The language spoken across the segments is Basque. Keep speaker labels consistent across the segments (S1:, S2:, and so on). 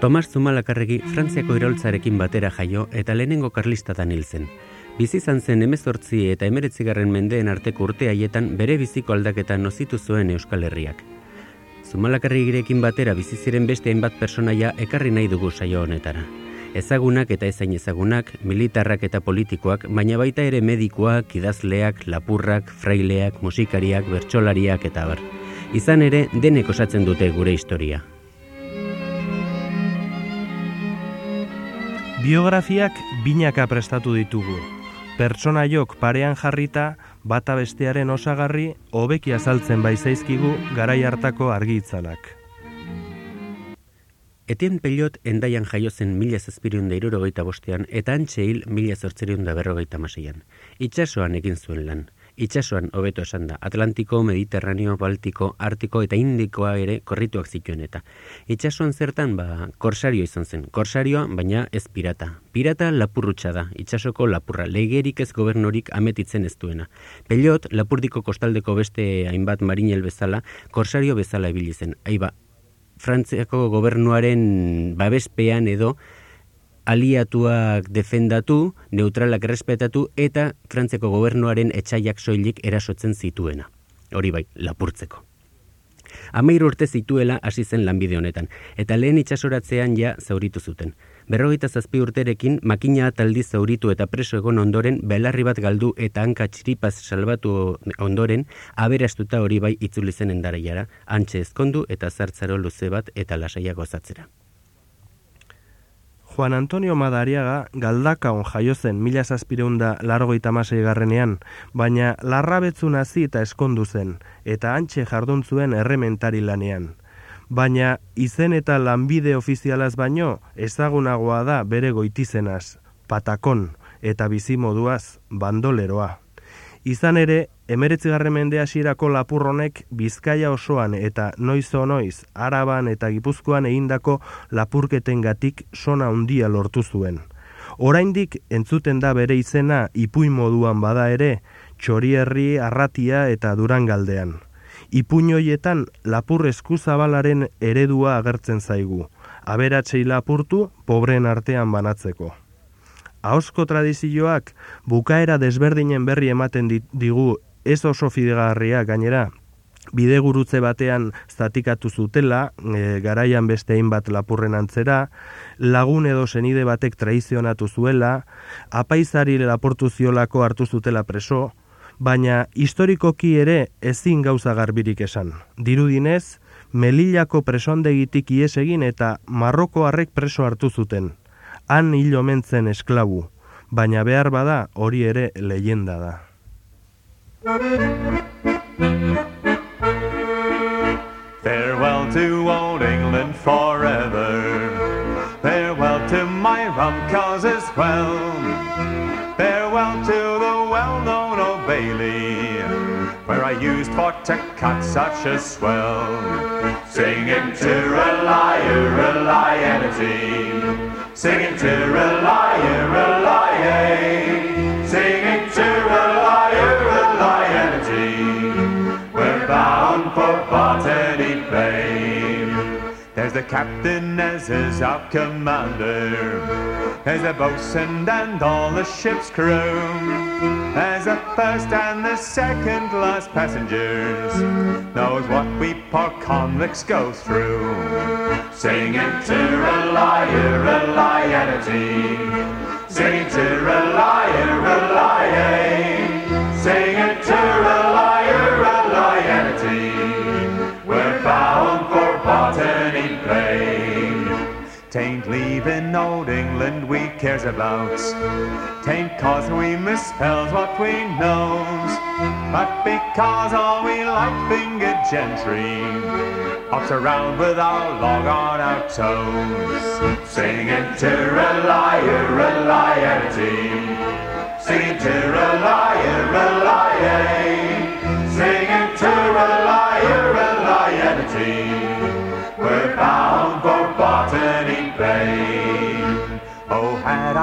S1: Tomas Zumalakarregi Frantziako iraultzarekin batera jaio eta lehenengo karlistatan hil zen. Bizi izan zen emezortzi eta emeretzigarren mendeen arteko urte haietan bere biziko aldaketa nozitu zuen Euskal Herriak. Zumalakarregirekin batera bizi ziren beste hainbat personaia ekarri nahi dugu saio honetara. Ezagunak eta ezain ezagunak, militarrak eta politikoak, baina baita ere medikoak, idazleak, lapurrak, fraileak, musikariak, bertsolariak eta bar. Izan ere, denek osatzen dute gure historia.
S2: Biografiak binaka prestatu ditugu. Pertsonaiok parean jarrita, bata bestearen osagarri, hobeki azaltzen baizaizkigu garai hartako argi itzalak.
S1: Etien pelot endaian jaio zen mila zazpirion da irurogeita bostean eta antxe hil mila zortzerion da berrogeita maseian. Itxasoan egin zuen lan. Itxasoan hobeto esan da, Atlantiko, Mediterraneo, Baltiko, Artiko eta Indikoa ere korrituak zituen eta. Itxasoan zertan, ba, korsario izan zen. Korsarioa, baina ez pirata. Pirata lapurrutxa da, itxasoko lapurra, legerik ez gobernorik ametitzen ez duena. Pelot, lapurdiko kostaldeko beste hainbat marinel bezala, korsario bezala ibili zen. Aiba, Frantziako gobernuaren babespean edo, aliatuak defendatu, neutralak respetatu eta Frantziako gobernuaren etxaiak soilik erasotzen zituena. Hori bai, lapurtzeko. Amair urte zituela hasi zen lanbide honetan, eta lehen itxasoratzean ja zauritu zuten. Berrogeita zazpi urterekin makina taldi zauritu eta preso egon ondoren belarri bat galdu eta hanka txiripaz salbatu ondoren aberastuta hori bai itzuli zen endaraiara, antxe ezkondu eta zartzaro luze bat eta lasaiak gozatzera.
S2: Juan Antonio Madariaga galdakaon jaio zen mila zazpireunda largo itamasei garrenean, baina larrabetzu nazi eta eskondu zen, eta antxe jardun zuen errementari lanean. Baina izen eta lanbide ofizialaz baino ezagunagoa da bere goitizenaz, patakon eta bizimoduaz bandoleroa. Izan ere, emeretzigarren mende hasierako lapurronek Bizkaia osoan eta noizo noiz Araban eta Gipuzkoan egindako lapurketengatik sona handia lortu zuen. Oraindik entzuten da bere izena ipuin moduan bada ere, txorierri, arratia eta durangaldean. Ipuñoietan lapur eskuzabalaren eredua agertzen zaigu. Aberatzei lapurtu, pobren artean banatzeko. Ahozko tradizioak bukaera desberdinen berri ematen digu ez oso fidegarria gainera bidegurutze batean zatikatu zutela, e, garaian beste bat lapurren antzera, lagun edo senide batek traizionatu zuela, apaizari laportu ziolako hartu zutela preso, baina historikoki ere ezin gauza garbirik esan. Dirudinez, Melillako presondegitik ies egin eta Marroko harrek preso hartu zuten. Han hil omentzen esklabu, baina behar bada hori ere leyenda da.
S3: Farewell to old England forever. Farewell to my rum cause as well. Farewell to the well-known Old Bailey, where I used for to cut such a swell. Singing to rely, relianity. Singing to rely, rely, eh? Singing There's the captain as is our commander. There's the boatswain and all the ship's crew. There's the first and the second class passengers. Knows what we poor convicts go through. Singing to rely, relianity. Singing to rely, rely. Old England we cares about. Tain't cause we misspells what we knows. But because all we like fingered gentry. hops around with our log on our toes, singing Tirra-lie-a-lie-a-tea, singing Tirra-lie-a-lie-a,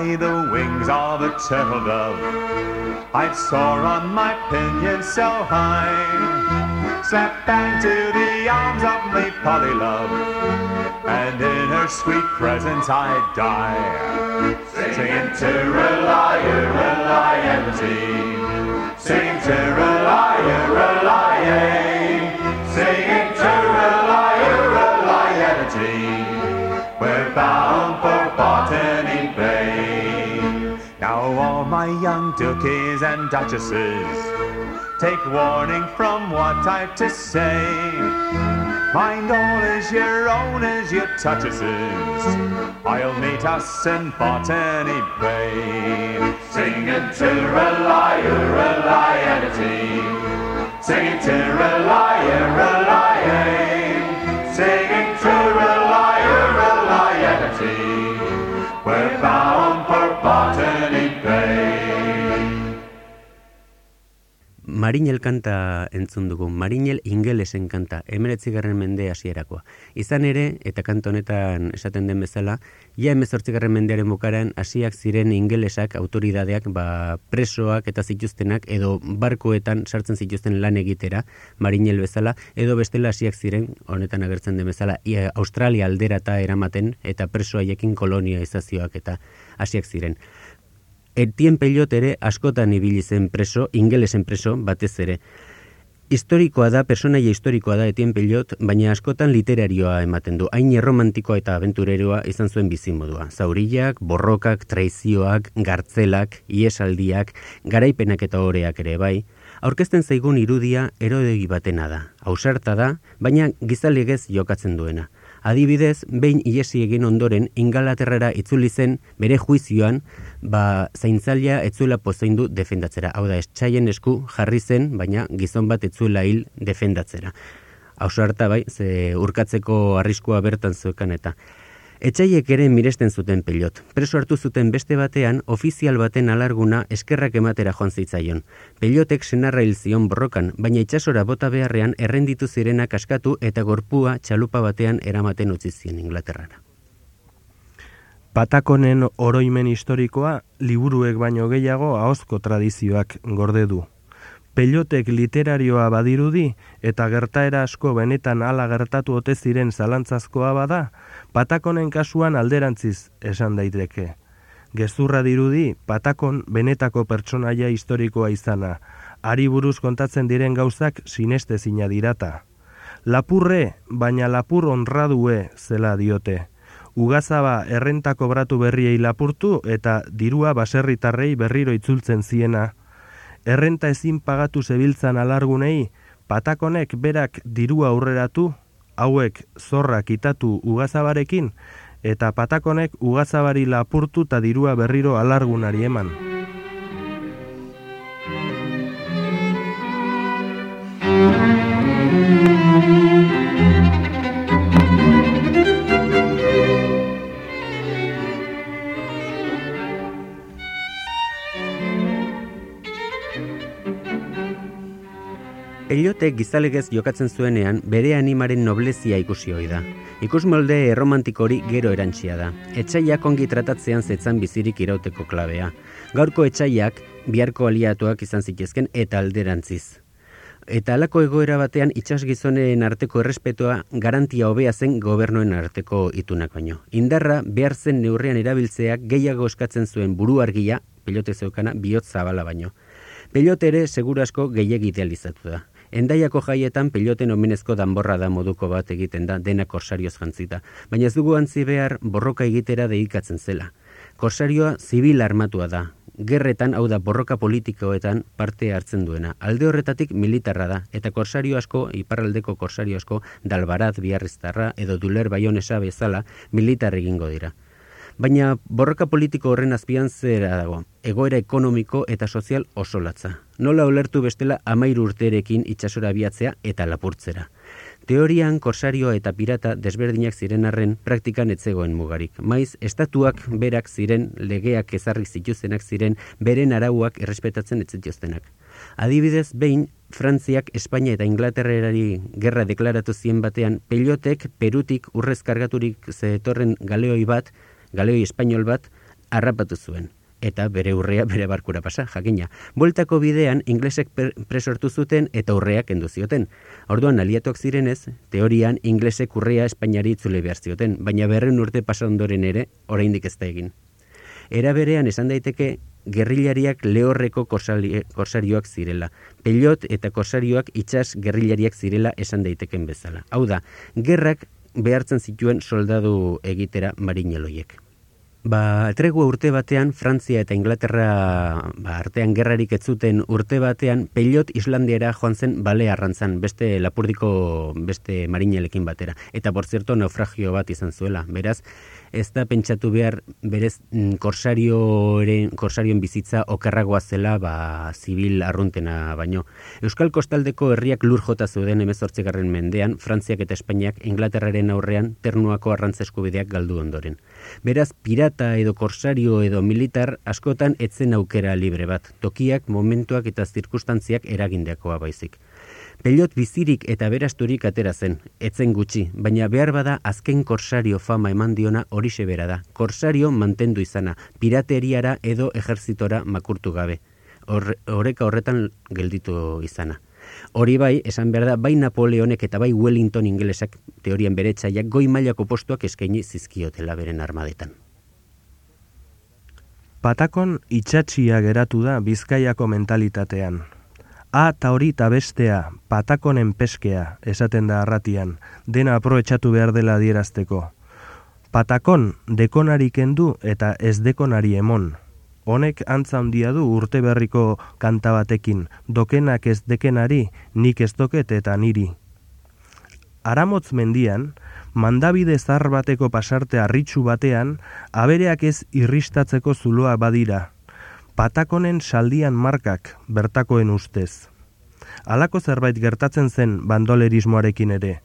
S3: I the wings of a turtle dove, I'd soar on my pinions so high, slap bang to the arms of me Polly love, and in her sweet presence I'd die. Singing Tirra-lie-a-lie-a-tea, singing Tirra-lie-a-lie-a, my young dukies and duchesses, take warning from what I've to say. Mind all is your own as you touches I'll meet us in Botany Bay. Singing Tirra-lie-a-lie-a-tea, singing Tirra-lie-a-lie-a, singing Tirra-lie-a-lie-a-tea. We're bound
S1: Marinel kanta entzun dugu, Marinel ingelesen kanta, emeretzigarren mende hasierakoa. Izan ere, eta kanto honetan esaten den bezala, ja emezortzigarren mendearen bukaran hasiak ziren ingelesak, autoridadeak, ba, presoak eta zituztenak, edo barkoetan sartzen zituzten lan egitera, Marinel bezala, edo bestela hasiak ziren, honetan agertzen den bezala, ia, Australia alderata eramaten, eta preso haiekin kolonializazioak eta hasiak ziren. Etien pelot ere askotan ibili zen preso, ingelesen preso, batez ere. Historikoa da, personaia historikoa da Etien pelot, baina askotan literarioa ematen du. Hain erromantikoa eta aventureroa izan zuen bizimodua. Zaurillak, borrokak, traizioak, gartzelak, iesaldiak, garaipenak eta oreak ere bai. Aurkezten zaigun irudia erodegi batena da. Ausarta da, baina gizalegez jokatzen duena. Adibidez, behin iesi egin ondoren Ingalaterrara itzuli zen bere juizioan, ba zaintzailea etzuela pozaindu defendatzera. Hau da, estsaien esku jarri zen, baina gizon bat etzuela hil defendatzera. Hauso harta bai, ze urkatzeko arriskua bertan zeukan eta. Etxaiek ere miresten zuten pelot. Preso hartu zuten beste batean, ofizial baten alarguna eskerrak ematera joan zitzaion. Pelotek senarra hil zion borrokan, baina itxasora bota beharrean errenditu zirenak askatu eta gorpua txalupa batean eramaten utzi zien Inglaterrara.
S2: Patakonen oroimen historikoa liburuek baino gehiago ahozko tradizioak gorde du. Pelotek literarioa badirudi eta gertaera asko benetan hala gertatu ote ziren zalantzazkoa bada, Patakonen kasuan alderantziz esan daiteke. Gezurra dirudi Patakon benetako pertsonaia historikoa izana, ari buruz kontatzen diren gauzak sinestezina dirata. Lapurre, baina lapur honradue zela diote. Ugazaba errenta kobratu berriei lapurtu eta dirua baserritarrei berriro itzultzen ziena. Errenta ezin pagatu zebiltzan alargunei, patakonek berak dirua aurreratu, hauek zorra kitatu ugazabarekin, eta patakonek ugazabari lapurtu eta dirua berriro alargunari eman.
S1: Eliotek gizalegez jokatzen zuenean bere animaren noblezia ikusi hoi da. Ikusmolde erromantiko hori gero erantxia da. Etxaiak ongi tratatzean zetzan bizirik irauteko klabea. Gaurko etxaiak biharko aliatuak izan zitezken eta alderantziz. Eta halako egoera batean itsas gizonen arteko errespetua garantia hobea zen gobernuen arteko itunak baino. Indarra behar zen neurrean erabiltzeak gehiago eskatzen zuen buru argia, pelote zeukana, bihot zabala baino. Pelot ere seguru asko gehiegi idealizatu da. Endaiako jaietan peloten omenezko danborra da moduko bat egiten da dena korsarioz jantzita, baina ez dugu antzi behar borroka egitera deikatzen zela. Korsarioa zibil armatua da, gerretan hau da borroka politikoetan parte hartzen duena. Alde horretatik militarra da, eta korsario asko, iparraldeko korsario asko, dalbarat biarriztarra edo duler baionesa bezala militar egingo dira. Baina borroka politiko horren azpian zera dago, egoera ekonomiko eta sozial oso latza. Nola ulertu bestela amairu urterekin itxasora abiatzea eta lapurtzera. Teorian korsario eta pirata desberdinak ziren arren praktikan etzegoen mugarik. Maiz, estatuak berak ziren legeak ezarri zituztenak ziren beren arauak errespetatzen etzituztenak. Adibidez, behin, Frantziak, Espainia eta Inglaterrerari gerra deklaratu zien batean, pelotek perutik urrez kargaturik zetorren galeoi bat, galeoi espainol bat, harrapatu zuen eta bere urrea bere barkura pasa, jakina. Bueltako bidean, inglesek presortu zuten eta urreak endu zioten. Orduan, aliatuak zirenez, teorian, inglesek urrea Espainiari itzule behar zioten, baina berren urte pasa ondoren ere, oraindik ez da egin. Era berean, esan daiteke, gerrilariak lehorreko korsarioak zirela. Pelot eta korsarioak itxas gerrilariak zirela esan daiteken bezala. Hau da, gerrak behartzen zituen soldadu egitera marineloiek. Ba, tregua urte batean, Frantzia eta Inglaterra ba, artean gerrarik ez zuten urte batean, pelot Islandiera joan zen bale arrantzan, beste lapurdiko beste marinelekin batera. Eta, por zerto, naufragio bat izan zuela. Beraz, ez da pentsatu behar berez mm, korsarioen, korsarioen bizitza okerragoa zela ba, zibil arruntena baino. Euskal Kostaldeko herriak lur jota zeuden emezortzegarren mendean, Frantziak eta Espainiak Inglaterraren aurrean ternuako arrantzesko bideak galdu ondoren. Beraz, pirata edo korsario edo militar askotan etzen aukera libre bat, tokiak, momentuak eta zirkustantziak eragindeakoa baizik. Pelot bizirik eta berasturik atera zen, etzen gutxi, baina behar bada azken korsario fama eman diona hori bera da. Korsario mantendu izana, pirateriara edo ejerzitora makurtu gabe. Horreka horretan gelditu izana. Hori bai, esan behar da, bai Napoleonek eta bai Wellington ingelesak teorian bere txaiak goi mailako postuak eskaini zizkiotela beren armadetan.
S2: Patakon itxatxia geratu da bizkaiako mentalitatean. A eta hori eta bestea, patakonen peskea, esaten da arratian, dena aproetxatu behar dela adierazteko. Patakon dekonari kendu eta ez dekonari emon. Honek antza handia du urte berriko kanta batekin, dokenak ez dekenari, nik ez doket eta niri. Aramotz mendian, mandabide zar bateko pasarte arritxu batean, abereak ez irristatzeko zuloa badira. Patakonen saldian markak bertakoen ustez. Halako zerbait gertatzen zen bandolerismoarekin ere.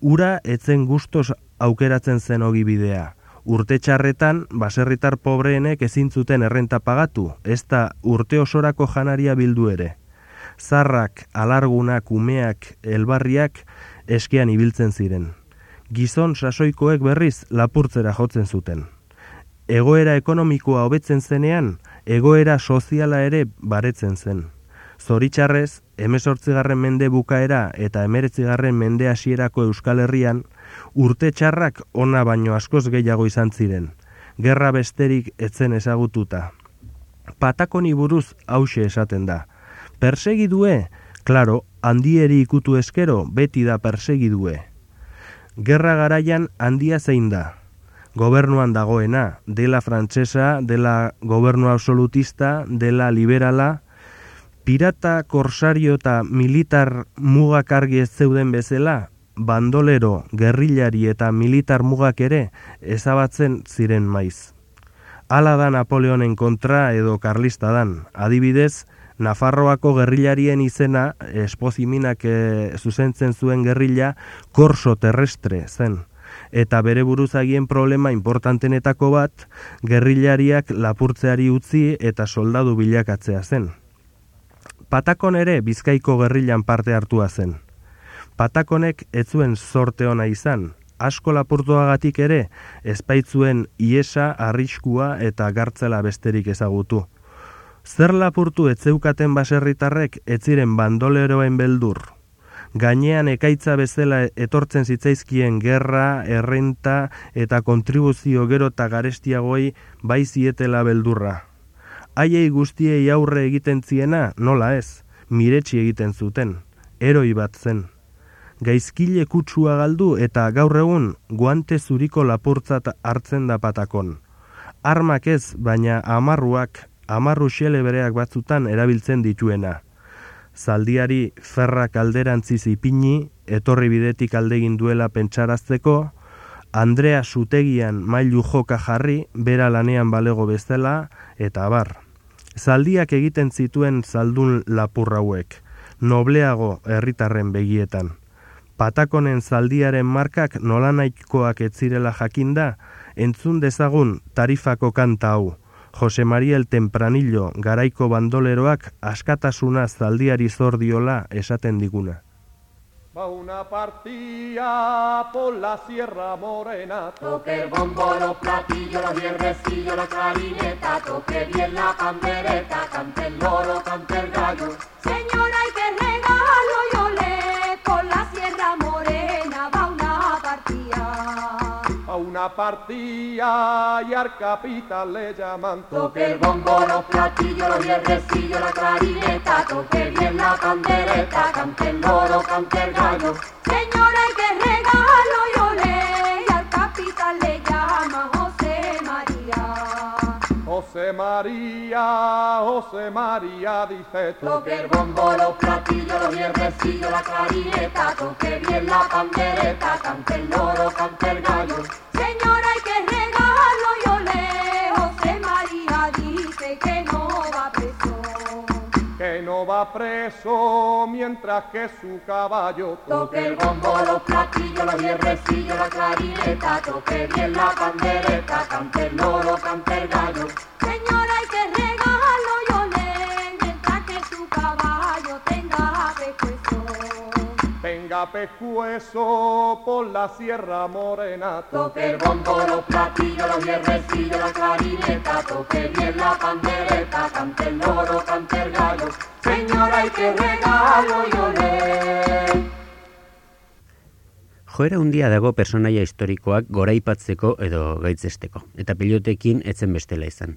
S2: Ura etzen gustos aukeratzen zen ogibidea urte txarretan baserritar pobreenek ezin zuten errenta pagatu, ez da urte osorako janaria bildu ere. Zarrak, alargunak, umeak, elbarriak eskean ibiltzen ziren. Gizon sasoikoek berriz lapurtzera jotzen zuten. Egoera ekonomikoa hobetzen zenean, egoera soziala ere baretzen zen. Zoritxarrez, emezortzigarren mende bukaera eta emeretzigarren mende hasierako Euskal Herrian, urte txarrak ona baino askoz gehiago izan ziren. Gerra besterik etzen ezagututa. Patakoni buruz hause esaten da. Persegidue, klaro, handieri ikutu eskero, beti da persegidue. Gerra garaian handia zein da. Gobernuan dagoena, dela frantsesa, dela gobernu absolutista, dela liberala, pirata, korsario eta militar mugakargi ez zeuden bezala, bandolero, gerrilari eta militar mugak ere ezabatzen ziren maiz. Hala da Napoleonen kontra edo karlista dan. Adibidez, Nafarroako gerrilarien izena espoziminak e, zuzentzen zuen gerrilla korso terrestre zen. Eta bere buruzagien problema importantenetako bat, gerrilariak lapurtzeari utzi eta soldadu bilakatzea zen. Patakon ere bizkaiko gerrilan parte hartua zen. Patakonek ez zuen sorte ona izan, asko lapurtuagatik ere, ezpaitzuen iesa, arriskua eta gartzela besterik ezagutu. Zer lapurtu ez zeukaten baserritarrek ez ziren bandoleroen beldur. Gainean ekaitza bezala etortzen zitzaizkien gerra, errenta eta kontribuzio gero eta garestiagoi bai zietela beldurra. Haiei guztiei aurre egiten ziena, nola ez, miretsi egiten zuten, eroi bat zen gaizkile kutsua galdu eta gaur egun guante zuriko lapurtzat hartzen da patakon. Armak ez, baina amarruak, amarru xele bereak batzutan erabiltzen dituena. Zaldiari ferra kalderantzi zipini, etorri bidetik aldegin duela pentsarazteko, Andrea sutegian mailu joka jarri, bera lanean balego bezala, eta bar. Zaldiak egiten zituen zaldun lapurrauek, nobleago herritarren begietan Patakonen zaldiaren markak nolanaikoak etzirela jakinda, entzun dezagun tarifako kanta hau. Jose Mariel Tempranillo garaiko bandoleroak askatasuna zaldiari zordiola esaten diguna.
S4: Va una partida por la Sierra Morena.
S5: Toque el bombo, los platillos, los viernesillos, la clarineta. Toque bien la pandereta, cante el loro, cante el gallo.
S6: Partida
S4: y al capital le llaman.
S5: Toque el bombo, los platillos, los viernesillos, la clarineta. Toque bien la pandereta, cante el loro, cante el gallo.
S6: Señora, hay que regalo yo le y al capital le llama José María.
S4: José María, José María, dice tú.
S5: Toque el bombo, los platillos, los viernesillos, la clarineta. Toque bien la pandereta, cante el loro, cante el gallo.
S6: Preso
S4: mientras que su caballo
S5: Toque el bombo, los platillos, los viernesillos, la clarineta. Toque bien la pandereta, cante el loro, cante el gallo.
S4: Pescuezo por la Sierra Morena.
S5: Toque el bombo, los platillos, los viernesillos, la clarineta. Toque bien la pandereta, cante el loro, cante el gallo. Señora, hay que regalo yo le.
S1: Joera handia dago personaia historikoak goraipatzeko edo gaitzesteko, eta pilotekin etzen bestela izan.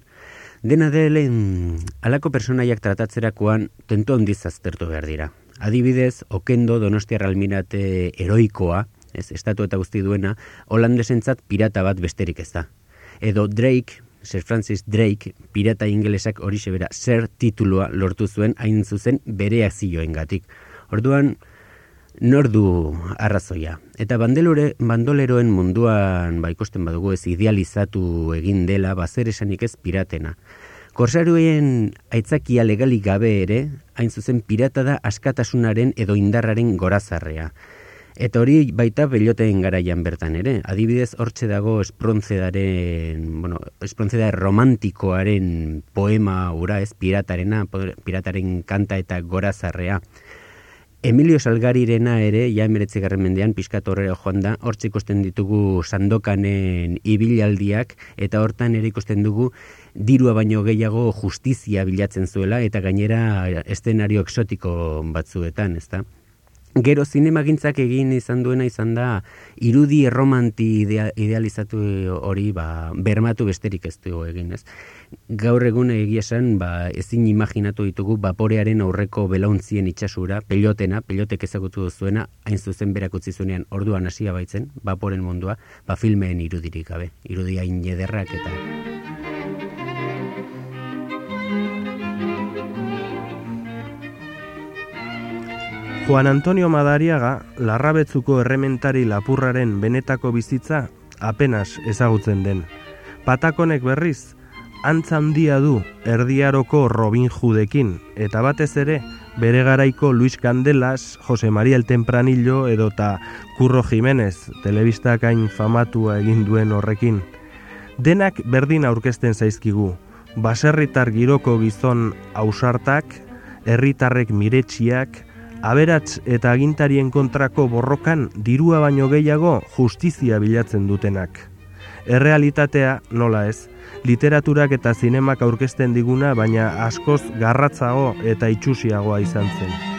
S1: Dena delen, alako personaiak tratatzerakoan tento handiz aztertu behar dira. Adibidez, Okendo Donostia Almirate heroikoa, ez, estatu eta guzti duena, holandesentzat pirata bat besterik ez da. Edo Drake, Sir Francis Drake, pirata ingelesak hori bera zer titulua lortu zuen hain zuzen bere azioengatik. Orduan, nor du arrazoia. Eta bandelore, bandoleroen munduan ba, ikusten badugu ez idealizatu egin dela bazer esanik ez piratena. Korsaruen aitzakia legalik gabe ere, hain zuzen pirata da askatasunaren edo indarraren gorazarrea. Eta hori baita beloteen garaian bertan ere. Adibidez, hortxe dago esprontzearen, bueno, esprontzeda romantikoaren poema ura ez piratarena, pirataren kanta eta gorazarrea. Emilio Salgarirena ere, ja emeretze garren mendean, pizkat horrela joan da, hortxe ikusten ditugu sandokanen ibilaldiak, eta hortan ere ikusten dugu dirua baino gehiago justizia bilatzen zuela, eta gainera eszenario exotiko batzuetan, ezta? Gero zinemagintzak egin izan duena izan da irudi erromanti idea, idealizatu hori ba, bermatu besterik ez du egin, ez? Gaur egun egia esan ba, ezin imaginatu ditugu vaporearen aurreko belauntzien itxasura, pelotena, pelotek ezagutu zuena, hain zuzen berak utzi zuenean orduan hasia baitzen, vaporen mundua, ba filmeen irudirik gabe, irudi hain ederrak eta...
S2: Juan Antonio Madariaga, larrabetzuko errementari lapurraren benetako bizitza, apenas ezagutzen den. Patakonek berriz, antza handia du erdiaroko Robin Judekin, eta batez ere, bere garaiko Luis Candelas, Jose María el Tempranillo edota Curro Jiménez, telebistakain famatua egin duen horrekin. Denak berdin aurkezten zaizkigu, baserritar giroko gizon ausartak, herritarrek miretxiak, aberats eta agintarien kontrako borrokan dirua baino gehiago justizia bilatzen dutenak. Errealitatea nola ez, literaturak eta zinemak aurkezten diguna baina askoz garratzago eta itxusiagoa izan zen.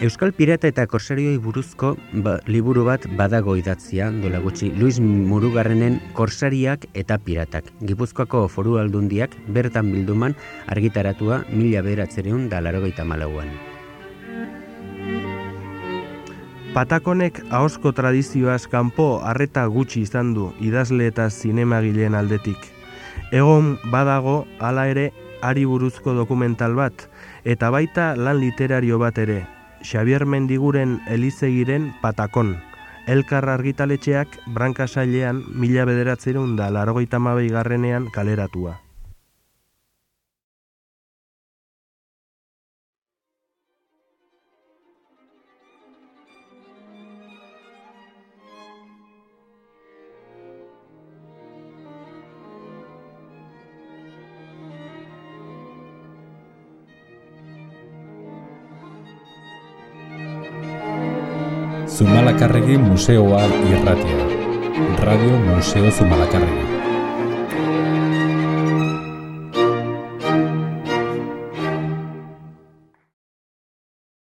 S1: Euskal Pirata eta Korsarioi buruzko ba, liburu bat badago idatzia, dola gutxi, Luis Murugarrenen Korsariak eta Piratak. Gipuzkoako foru aldundiak bertan bilduman argitaratua mila beratzereun da larogeita malauan.
S2: Patakonek ahosko tradizioaz kanpo harreta gutxi izan du idazle eta zinemagileen aldetik. Egon badago hala ere ari buruzko dokumental bat eta baita lan literario bat ere, Xavier Mendiguren Elizegiren Patakon. Elkar argitaletxeak brankasailean mila bederatzeron da larogeita garrenean kaleratua.
S7: Zumalakarregi museoa irratia. Radio Museo Zumalakarregi.